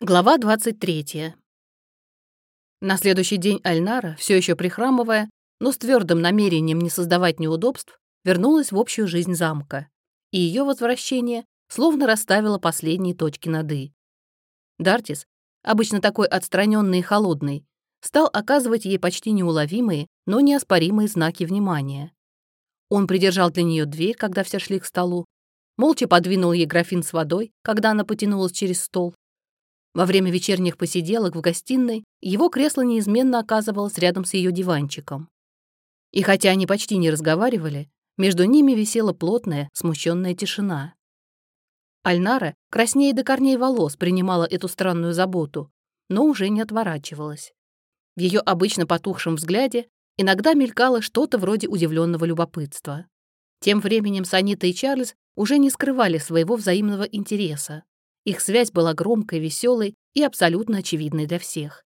Глава 23. На следующий день Альнара, все еще прихрамывая, но с твердым намерением не создавать неудобств, вернулась в общую жизнь замка, и ее возвращение словно расставило последние точки над «и». Дартис, обычно такой отстраненный и холодный, стал оказывать ей почти неуловимые, но неоспоримые знаки внимания. Он придержал для нее дверь, когда все шли к столу, молча подвинул ей графин с водой, когда она потянулась через стол, во время вечерних посиделок в гостиной его кресло неизменно оказывалось рядом с ее диванчиком. И хотя они почти не разговаривали, между ними висела плотная, смущенная тишина. Альнара, краснее до корней волос, принимала эту странную заботу, но уже не отворачивалась. В ее обычно потухшем взгляде иногда мелькало что-то вроде удивленного любопытства. Тем временем Санита и Чарльз уже не скрывали своего взаимного интереса. Их связь была громкой, веселой и абсолютно очевидной для всех.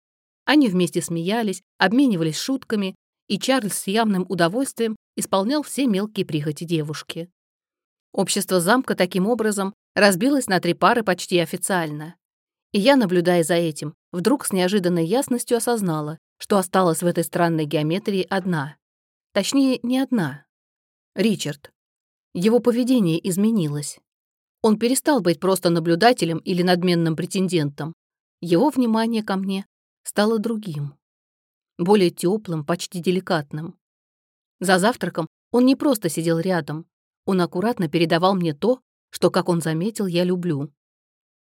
Они вместе смеялись, обменивались шутками, и Чарльз с явным удовольствием исполнял все мелкие прихоти девушки. Общество замка таким образом разбилось на три пары почти официально. И я, наблюдая за этим, вдруг с неожиданной ясностью осознала, что осталась в этой странной геометрии одна. Точнее, не одна. Ричард. Его поведение изменилось. Он перестал быть просто наблюдателем или надменным претендентом. Его внимание ко мне стало другим. Более теплым, почти деликатным. За завтраком он не просто сидел рядом. Он аккуратно передавал мне то, что, как он заметил, я люблю.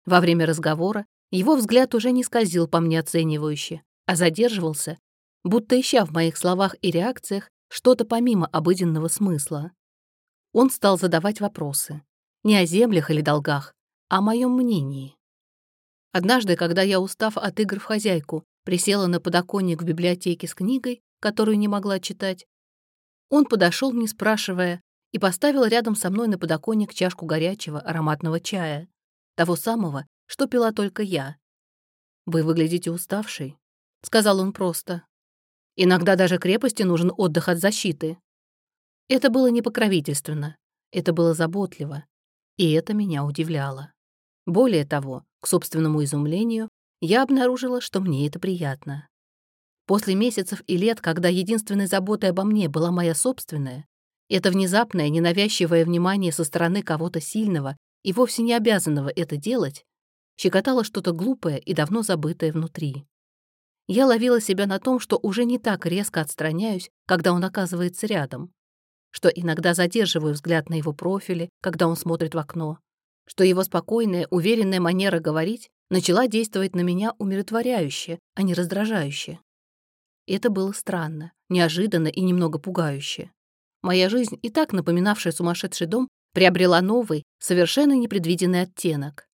Во время разговора его взгляд уже не скользил по мне оценивающе, а задерживался, будто ища в моих словах и реакциях что-то помимо обыденного смысла. Он стал задавать вопросы. Не о землях или долгах, а о моем мнении. Однажды, когда я, устав от игр в хозяйку, присела на подоконник в библиотеке с книгой, которую не могла читать, он подошел, не спрашивая, и поставил рядом со мной на подоконник чашку горячего ароматного чая, того самого, что пила только я. «Вы выглядите уставшей», — сказал он просто. «Иногда даже крепости нужен отдых от защиты». Это было не покровительственно, это было заботливо, и это меня удивляло. Более того, к собственному изумлению, я обнаружила, что мне это приятно. После месяцев и лет, когда единственной заботой обо мне была моя собственная, это внезапное, ненавязчивое внимание со стороны кого-то сильного и вовсе не обязанного это делать, щекотало что-то глупое и давно забытое внутри. Я ловила себя на том, что уже не так резко отстраняюсь, когда он оказывается рядом, что иногда задерживаю взгляд на его профиле, когда он смотрит в окно, что его спокойная, уверенная манера говорить начала действовать на меня умиротворяюще, а не раздражающе. Это было странно, неожиданно и немного пугающе. Моя жизнь, и так напоминавшая сумасшедший дом, приобрела новый, совершенно непредвиденный оттенок.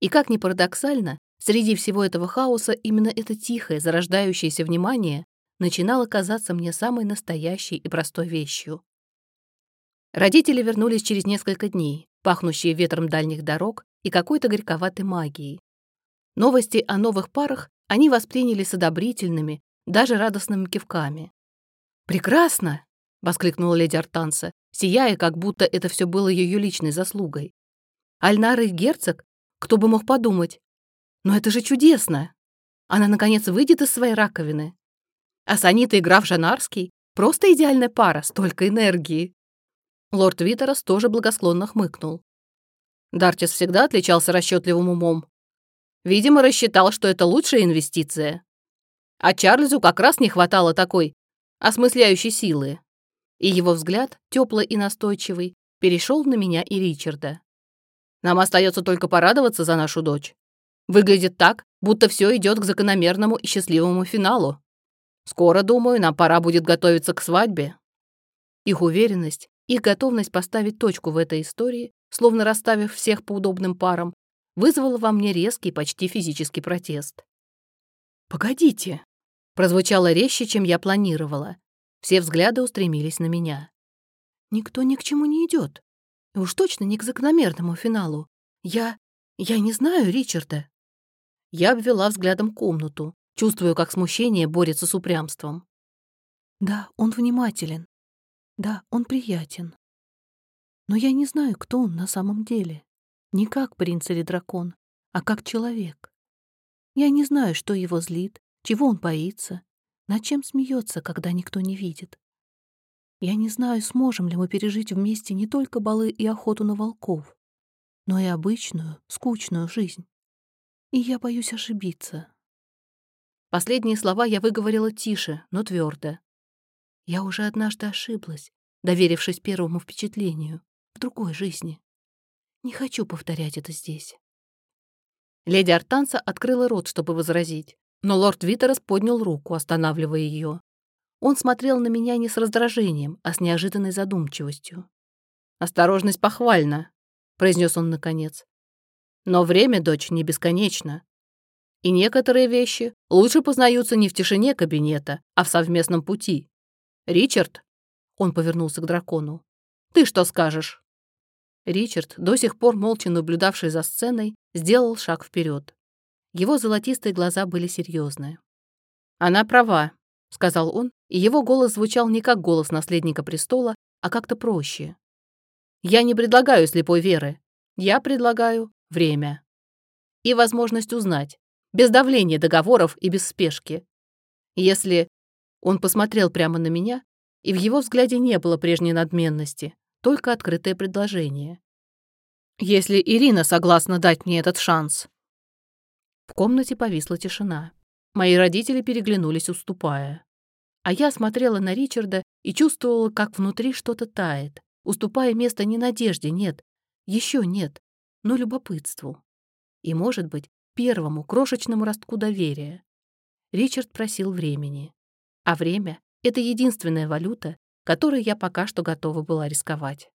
И как ни парадоксально, среди всего этого хаоса именно это тихое, зарождающееся внимание начинало казаться мне самой настоящей и простой вещью. Родители вернулись через несколько дней, пахнущие ветром дальних дорог и какой-то горьковатой магией. Новости о новых парах они восприняли с одобрительными, даже радостными кивками. «Прекрасно!» — воскликнула леди Артанса, сияя, как будто это все было ее личной заслугой. «Альнара и герцог? Кто бы мог подумать? Но это же чудесно! Она, наконец, выйдет из своей раковины. А Санита и граф Жанарский — просто идеальная пара, столько энергии!» Лорд Витерас тоже благосклонно хмыкнул. Дартис всегда отличался расчетливым умом. Видимо, рассчитал, что это лучшая инвестиция. А Чарльзу как раз не хватало такой осмысляющей силы. И его взгляд, теплый и настойчивый, перешел на меня и Ричарда. Нам остается только порадоваться за нашу дочь. Выглядит так, будто все идет к закономерному и счастливому финалу. Скоро, думаю, нам пора будет готовиться к свадьбе. Их уверенность, их готовность поставить точку в этой истории, словно расставив всех по удобным парам, вызвала во мне резкий, почти физический протест. «Погодите!» — прозвучало резче, чем я планировала. Все взгляды устремились на меня. «Никто ни к чему не идет. И уж точно не к закономерному финалу. Я... я не знаю Ричарда». Я обвела взглядом комнату, чувствую, как смущение борется с упрямством. «Да, он внимателен. Да, он приятен. Но я не знаю, кто он на самом деле. Не как принц или дракон, а как человек. Я не знаю, что его злит, чего он боится, над чем смеется, когда никто не видит. Я не знаю, сможем ли мы пережить вместе не только балы и охоту на волков, но и обычную, скучную жизнь. И я боюсь ошибиться. Последние слова я выговорила тише, но твердо. Я уже однажды ошиблась, доверившись первому впечатлению, в другой жизни. Не хочу повторять это здесь. Леди Артанса открыла рот, чтобы возразить, но лорд Витерас поднял руку, останавливая ее. Он смотрел на меня не с раздражением, а с неожиданной задумчивостью. «Осторожность похвальна», — произнес он наконец. «Но время, дочь, не бесконечно. И некоторые вещи лучше познаются не в тишине кабинета, а в совместном пути. Ричард?» Он повернулся к дракону. «Ты что скажешь?» Ричард, до сих пор молча наблюдавший за сценой, сделал шаг вперед. Его золотистые глаза были серьезные. «Она права», — сказал он, и его голос звучал не как голос наследника престола, а как-то проще. «Я не предлагаю слепой веры. Я предлагаю время. И возможность узнать, без давления договоров и без спешки. Если...» Он посмотрел прямо на меня, и в его взгляде не было прежней надменности, только открытое предложение. «Если Ирина согласна дать мне этот шанс». В комнате повисла тишина. Мои родители переглянулись, уступая. А я смотрела на Ричарда и чувствовала, как внутри что-то тает, уступая место не надежде, нет, еще нет, но любопытству. И, может быть, первому крошечному ростку доверия. Ричард просил времени. А время — это единственная валюта, которой я пока что готова была рисковать.